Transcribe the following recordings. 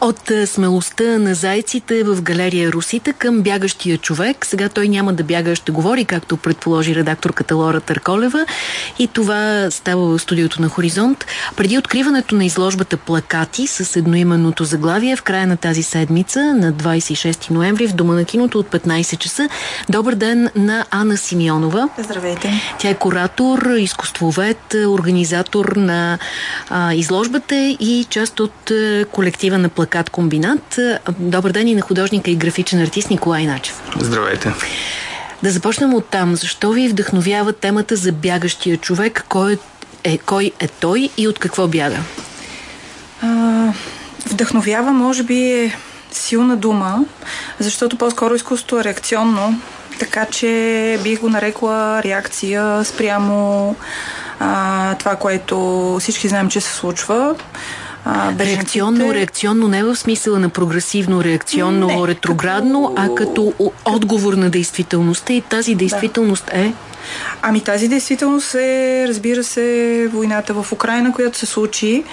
От смелостта на зайците в галерия Русита към бягащия човек. Сега той няма да бяга, ще говори, както предположи редакторката Лора Търколева. И това става в студиото на Хоризонт. Преди откриването на изложбата Плакати с едноименното заглавие в края на тази седмица, на 26 ноември, в Дома на киното от 15 часа. Добър ден на Ана Симеонова. Здравейте. Тя е куратор, изкуствовед, организатор на а, изложбата и част от а, колектива на Плакати плакат комбинат. Добър ден и на художника и графичен артист Николай Начев. Здравейте. Да започнем от там. Защо ви вдъхновява темата за бягащия човек? Кой е, кой е той и от какво бяга? А, вдъхновява, може би, е силна дума, защото по-скоро изкуството е реакционно, така че бих го нарекла реакция спрямо а, това, което всички знаем, че се случва а, реакционно, реакционно не в смисъла на прогресивно, реакционно, не, ретроградно, като... а като отговор на действителността и тази действителност да. е Ами тази действителност е, разбира се, войната в Украина, която се случи.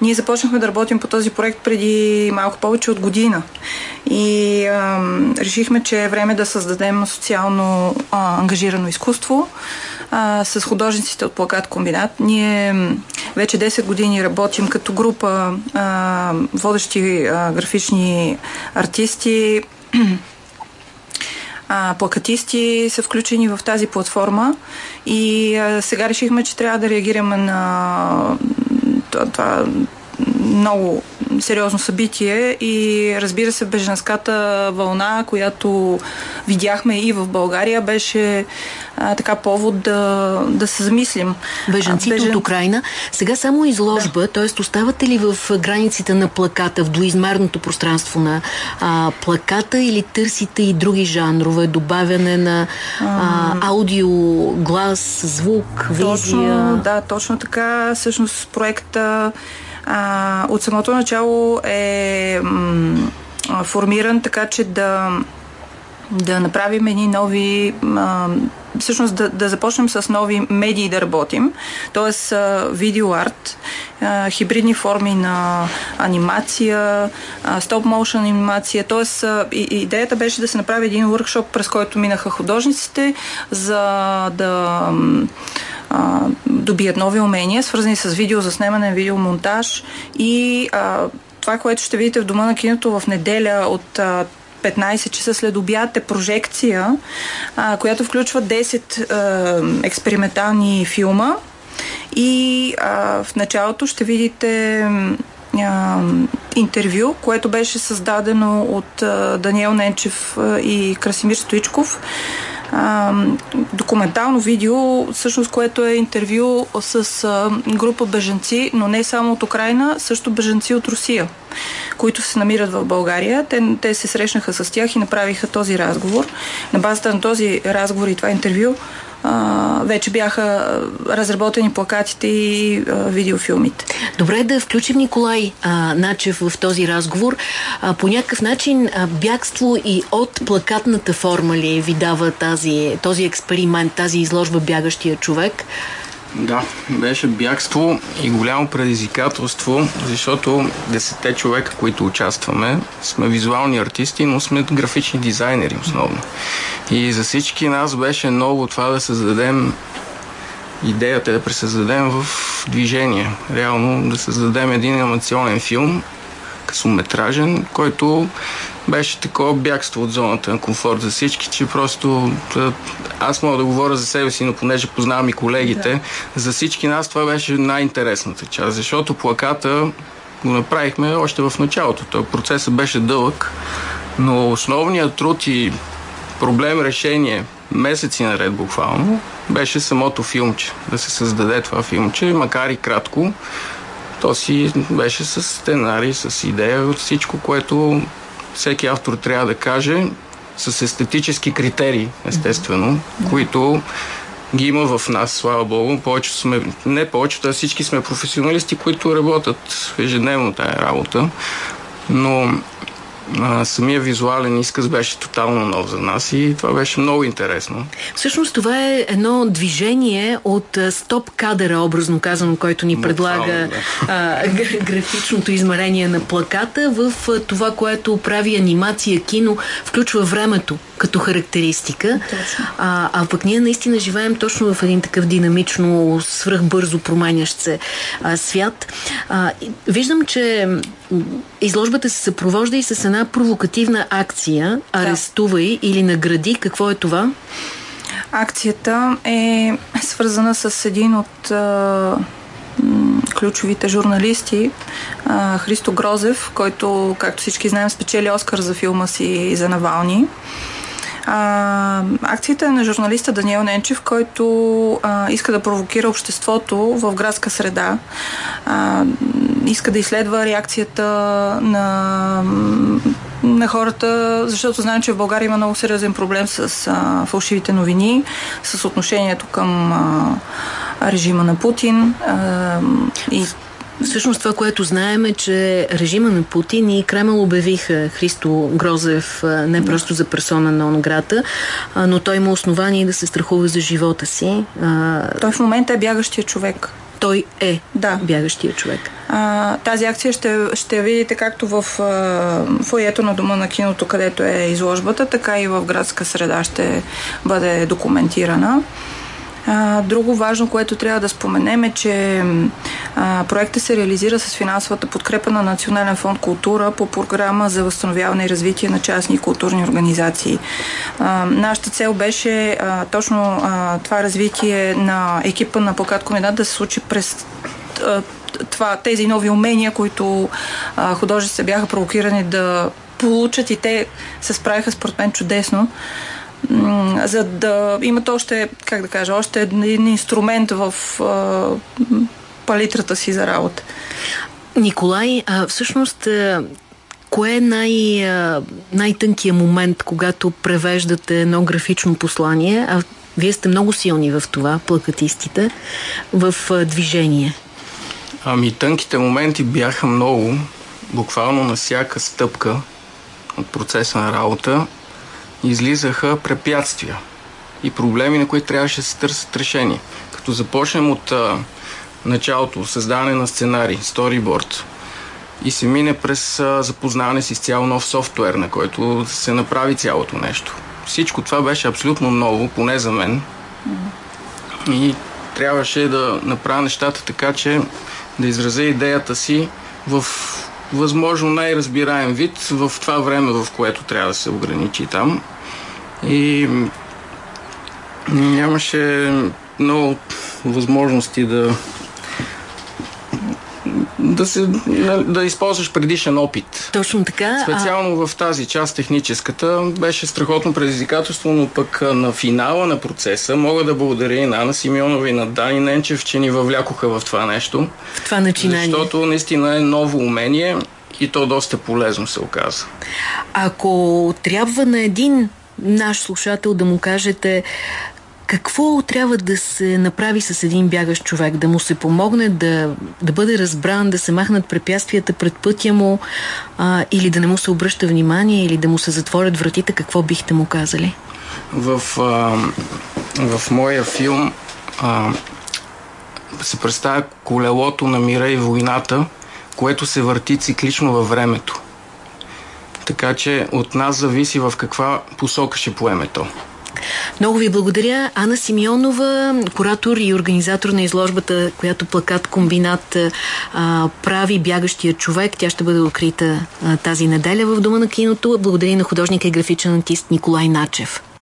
Ние започнахме да работим по този проект преди малко повече от година. И ам, решихме, че е време да създадем социално а, ангажирано изкуство а, с художниците от Плакат Комбинат. Ние вече 10 години работим като група а, водещи а, графични артисти. А, плакатисти са включени в тази платформа. И а, сега решихме, че трябва да реагираме на това, много сериозно събитие и разбира се беженската вълна, която видяхме и в България, беше а, така повод да, да се замислим. Беженците Бежен... от Украина. Сега само изложба, да. т.е. оставате ли в границите на плаката, в доизмерното пространство на а, плаката или търсите и други жанрове, добавяне на а, аудио, глас, звук, визия? Точно, да, точно така. Всъщност проекта а, от самото начало е м, формиран така, че да, да направим едни нови а, всъщност да, да започнем с нови медии да работим, т.е. видеоарт, хибридни форми на анимация, стоп-моушен анимация, т.е. идеята беше да се направи един workshop, през който минаха художниците, за да а, добият нови умения, свързани с видеозаснемане, видеомонтаж и а, това, което ще видите в Дома на киното в неделя от а, 15 часа след обяд е прожекция, а, която включва 10 а, експериментални филма. И а, в началото ще видите а, интервю, което беше създадено от а, Даниел Ненчев и Красимир Стоичков а, документално видео, всъщност което е интервю с а, група бежанци, но не само от Украина, също бежанци от Русия, които се намират в България. Те, те се срещнаха с тях и направиха този разговор. На базата на този разговор и това интервю вече бяха разработени плакатите и а, видеофилмите. Добре да включим Николай а, Начев в този разговор. А, по някакъв начин а, бягство и от плакатната форма ли ви дава тази, този експеримент, тази изложба Бягащия човек? Да, беше бягство и голямо предизвикателство, защото десетте човека, които участваме, сме визуални артисти, но сме графични дизайнери основно. И за всички нас беше ново това да създадем идеята да пресъздадем в движение. Реално да създадем един анимационен филм, късометражен, който беше такова бягство от зоната на комфорт за всички, че просто аз мога да говоря за себе си, но понеже познавам и колегите, да. за всички нас това беше най-интересната част, защото плаката го направихме още в началото. Той процесът беше дълъг, но основният труд и проблем решение месеци наред буквално беше самото филмче. Да се създаде това филмче, макар и кратко. То си беше с сценарий, с идея, от всичко, което всеки автор трябва да каже с естетически критерии, естествено, които ги има в нас, слава Богу. Повечето сме, не повечето, а всички сме професионалисти, които работят ежедневно тая работа. Но а, самия визуален изказ беше тотално нов за нас и това беше много интересно. Всъщност това е едно движение от стоп кадъра, образно казано, който ни предлага да. а, графичното измерение на плаката в това, което прави анимация, кино, включва времето като характеристика. А, а пък ние наистина живеем точно в един такъв динамично, свръхбързо променящ се а, свят. А, виждам, че изложбата се съпровожда и с една провокативна акция Арестувай да. или награди. Какво е това? Акцията е свързана с един от а, ключовите журналисти а, Христо Грозев, който, както всички знаем, спечели Оскар за филма си за Навални. А, акцията е на журналиста Даниел Ненчев, който а, иска да провокира обществото в градска среда. А, иска да изследва реакцията на на хората, защото знаем, че в България има много сериозен проблем с а, фалшивите новини, с отношението към а, режима на Путин. А, и Всъщност това, което знаем е, че режима на Путин и Кремъл обявиха Христо Грозев не просто за персона на Онграта, но той има основание да се страхува за живота си. Той в момента е бягащия човек. Той е да. бягащия човек. А, тази акция ще, ще видите както в фоето на Дома на киното, където е изложбата, така и в градска среда ще бъде документирана. А, друго важно, което трябва да споменем е, че а, проектът се реализира с финансовата подкрепа на Национален фонд култура по програма за възстановяване и развитие на частни и културни организации. А, нашата цел беше а, точно а, това развитие на екипа на Плакат Комендат да се случи през а, това, тези нови умения, които художниците бяха провокирани да получат и те се справиха според мен чудесно за да имат още, как да кажа, още един инструмент в палитрата си за работа. Николай, а, всъщност кое е най, най-тънкият момент, когато превеждате едно графично послание, а вие сте много силни в това, плакатистите, в движение? Ами тънките моменти бяха много, буквално на всяка стъпка от процеса на работа излизаха препятствия и проблеми, на които трябваше да се търсят решение. Като започнем от а, началото, създаване на сценарий, сториборд, и се мине през а, запознаване с изцяло нов софтуер, на който се направи цялото нещо. Всичко това беше абсолютно ново, поне за мен. И трябваше да направя нещата така, че да изразя идеята си в възможно най-разбираем вид в това време, в което трябва да се ограничи там. И нямаше много възможности да да, се, да използваш предишен опит. Точно така. Специално а... в тази част, техническата, беше страхотно предизвикателство, но пък на финала на процеса мога да благодаря и на Ана Симеонова и на Дани Ненчев, че ни въвлякоха в това нещо. В това начинание. Защото наистина е ново умение и то доста полезно се оказа. Ако трябва на един наш слушател да му кажете какво трябва да се направи с един бягащ човек? Да му се помогне да, да бъде разбран, да се махнат препятствията пред пътя му а, или да не му се обръща внимание или да му се затворят вратите? Какво бихте му казали? В, а, в моя филм а, се представя колелото на мира и войната, което се върти циклично във времето. Така че от нас зависи в каква посока ще поеме то. Много ви благодаря. Ана Симеонова, куратор и организатор на изложбата, която плакат комбинат а, прави бягащия човек. Тя ще бъде открита а, тази неделя в Дома на киното. Благодаря на художника и графичен артист Николай Начев.